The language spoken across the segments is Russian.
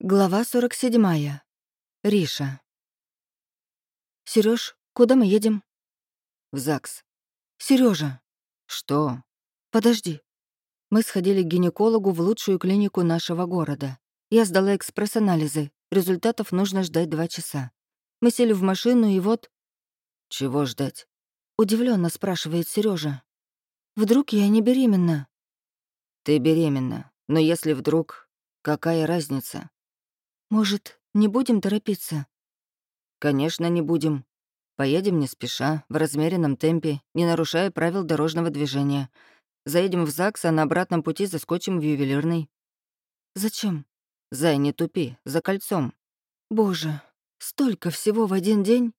Глава 47. Риша. Сереж, куда мы едем? В ЗАГС. Сережа, Что? подожди. Мы сходили к гинекологу в лучшую клинику нашего города. Я сдала экспресс-анализы. Результатов нужно ждать два часа. Мы сели в машину, и вот... Чего ждать? Удивленно спрашивает Сережа. Вдруг я не беременна? Ты беременна. Но если вдруг... Какая разница? Может, не будем торопиться? Конечно, не будем. Поедем не спеша, в размеренном темпе, не нарушая правил дорожного движения. Заедем в ЗАГС, а на обратном пути заскочим в ювелирный. Зачем? Зай, не тупи, за кольцом. Боже, столько всего в один день?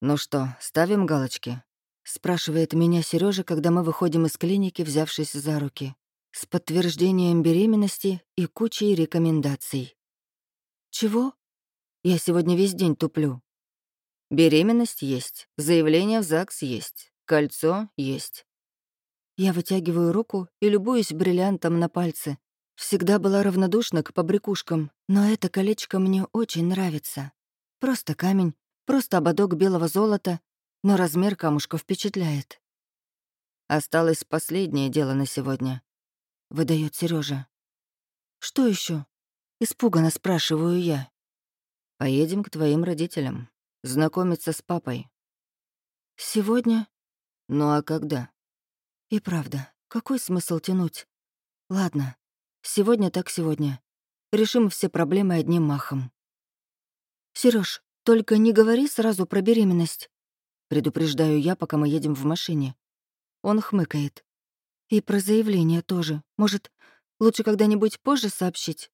Ну что, ставим галочки? Спрашивает меня Сережа, когда мы выходим из клиники, взявшись за руки, с подтверждением беременности и кучей рекомендаций. Чего? Я сегодня весь день туплю. Беременность есть, заявление в ЗАГС есть, кольцо есть. Я вытягиваю руку и любуюсь бриллиантом на пальце. Всегда была равнодушна к побрякушкам, но это колечко мне очень нравится. Просто камень, просто ободок белого золота, но размер камушка впечатляет. Осталось последнее дело на сегодня. Выдает Сережа. Что еще? Испуганно спрашиваю я. Поедем к твоим родителям. Знакомиться с папой. Сегодня? Ну а когда? И правда, какой смысл тянуть? Ладно, сегодня так сегодня. Решим все проблемы одним махом. Сереж, только не говори сразу про беременность. Предупреждаю я, пока мы едем в машине. Он хмыкает. И про заявление тоже. Может, лучше когда-нибудь позже сообщить?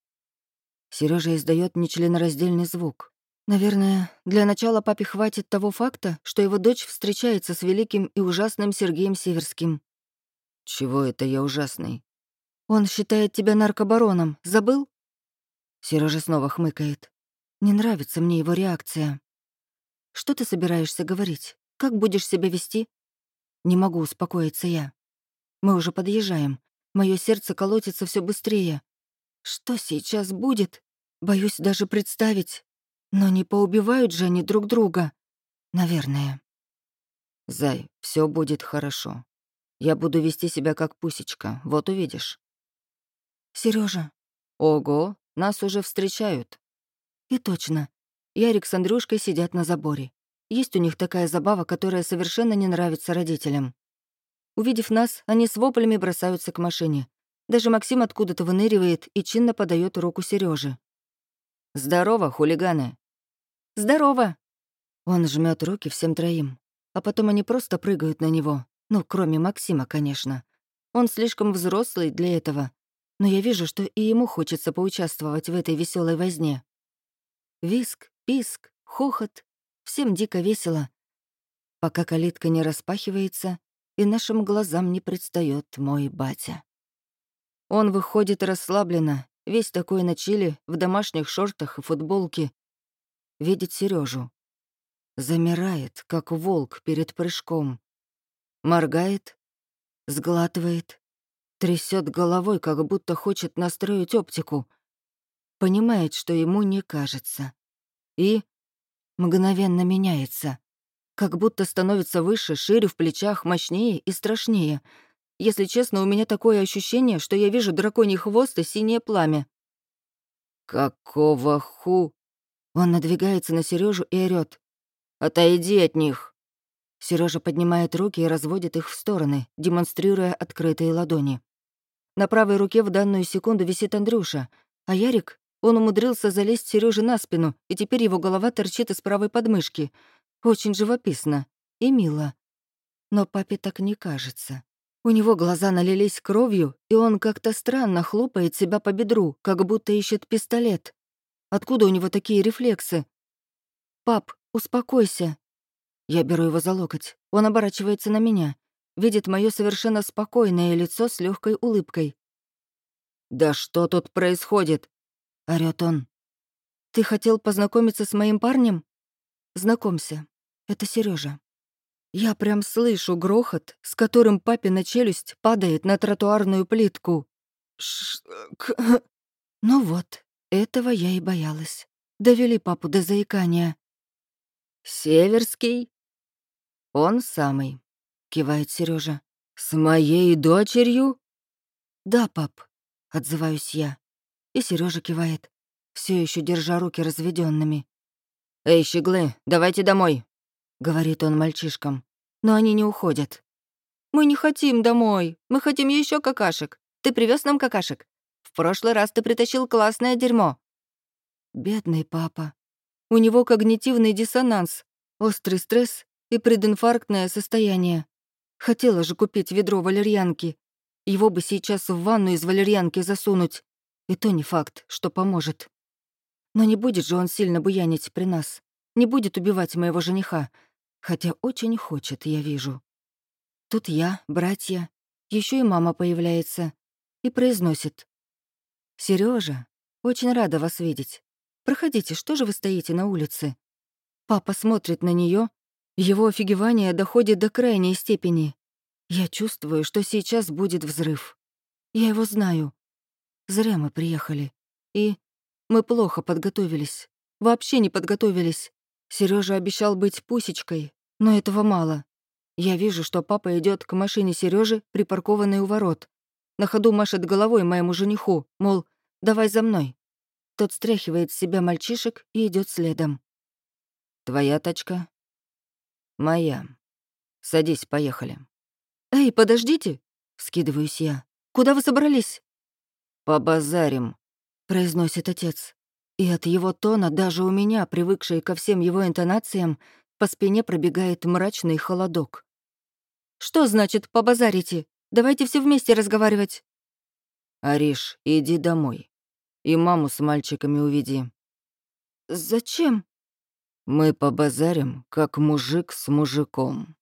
Сережа издает нечленораздельный звук. Наверное, для начала папе хватит того факта, что его дочь встречается с великим и ужасным Сергеем Северским. Чего это я ужасный? Он считает тебя наркобароном. Забыл? Сережа снова хмыкает. Не нравится мне его реакция. Что ты собираешься говорить? Как будешь себя вести? Не могу успокоиться я. Мы уже подъезжаем. Мое сердце колотится все быстрее. Что сейчас будет? Боюсь даже представить. Но не поубивают же они друг друга. Наверное. Зай, все будет хорошо. Я буду вести себя как пусечка, вот увидишь. Сережа. Ого, нас уже встречают. И точно. Ярик с Андрюшкой сидят на заборе. Есть у них такая забава, которая совершенно не нравится родителям. Увидев нас, они с воплями бросаются к машине. Даже Максим откуда-то выныривает и чинно подает руку Сереже. «Здорово, хулиганы!» «Здорово!» Он жмет руки всем троим. А потом они просто прыгают на него. Ну, кроме Максима, конечно. Он слишком взрослый для этого. Но я вижу, что и ему хочется поучаствовать в этой веселой возне. Виск, писк, хохот. Всем дико весело. Пока калитка не распахивается, и нашим глазам не предстает мой батя. Он выходит расслабленно, весь такой на чили, в домашних шортах и футболке. Видит Сережу. Замирает, как волк перед прыжком. Моргает, сглатывает, трясет головой, как будто хочет настроить оптику. Понимает, что ему не кажется. И мгновенно меняется как будто становится выше, шире в плечах, мощнее и страшнее. Если честно, у меня такое ощущение, что я вижу драконий хвост и синее пламя. «Какого ху?» Он надвигается на Сережу и орёт. «Отойди от них!» Сережа поднимает руки и разводит их в стороны, демонстрируя открытые ладони. На правой руке в данную секунду висит Андрюша, а Ярик, он умудрился залезть Сереже на спину, и теперь его голова торчит из правой подмышки — очень живописно и мило. Но папе так не кажется. У него глаза налились кровью, и он как-то странно хлопает себя по бедру, как будто ищет пистолет. Откуда у него такие рефлексы? «Пап, успокойся». Я беру его за локоть. Он оборачивается на меня, видит мое совершенно спокойное лицо с легкой улыбкой. «Да что тут происходит?» — орёт он. «Ты хотел познакомиться с моим парнем?» Знакомься, это Сережа. Я прям слышу грохот, с которым папина челюсть падает на тротуарную плитку. Ш... К... Ну вот, этого я и боялась. Довели папу до заикания. «Северский?» «Он самый», — кивает Сережа. «С моей дочерью?» «Да, пап», — отзываюсь я. И Сережа кивает, все еще держа руки разведенными. «Эй, щеглы, давайте домой», — говорит он мальчишкам. Но они не уходят. «Мы не хотим домой, мы хотим еще какашек. Ты привез нам какашек? В прошлый раз ты притащил классное дерьмо». Бедный папа. У него когнитивный диссонанс, острый стресс и прединфарктное состояние. Хотела же купить ведро валерьянки. Его бы сейчас в ванну из валерьянки засунуть. И то не факт, что поможет. Но не будет же он сильно буянить при нас. Не будет убивать моего жениха. Хотя очень хочет, я вижу. Тут я, братья, еще и мама появляется и произносит. Сережа, очень рада вас видеть. Проходите, что же вы стоите на улице?» Папа смотрит на нее, его офигевание доходит до крайней степени. Я чувствую, что сейчас будет взрыв. Я его знаю. Зря мы приехали. И мы плохо подготовились. Вообще не подготовились. Сережа обещал быть пусечкой, но этого мало. Я вижу, что папа идет к машине Сережи, припаркованной у ворот. На ходу машет головой моему жениху, мол, давай за мной. Тот стряхивает с себя мальчишек и идет следом. «Твоя тачка?» «Моя. Садись, поехали». «Эй, подождите!» — скидываюсь я. «Куда вы собрались?» «Побазарим», — произносит отец. И от его тона даже у меня, привыкшей ко всем его интонациям, по спине пробегает мрачный холодок. «Что значит «побазарите»? Давайте все вместе разговаривать». «Ариш, иди домой. И маму с мальчиками уведи». «Зачем?» «Мы побазарим, как мужик с мужиком».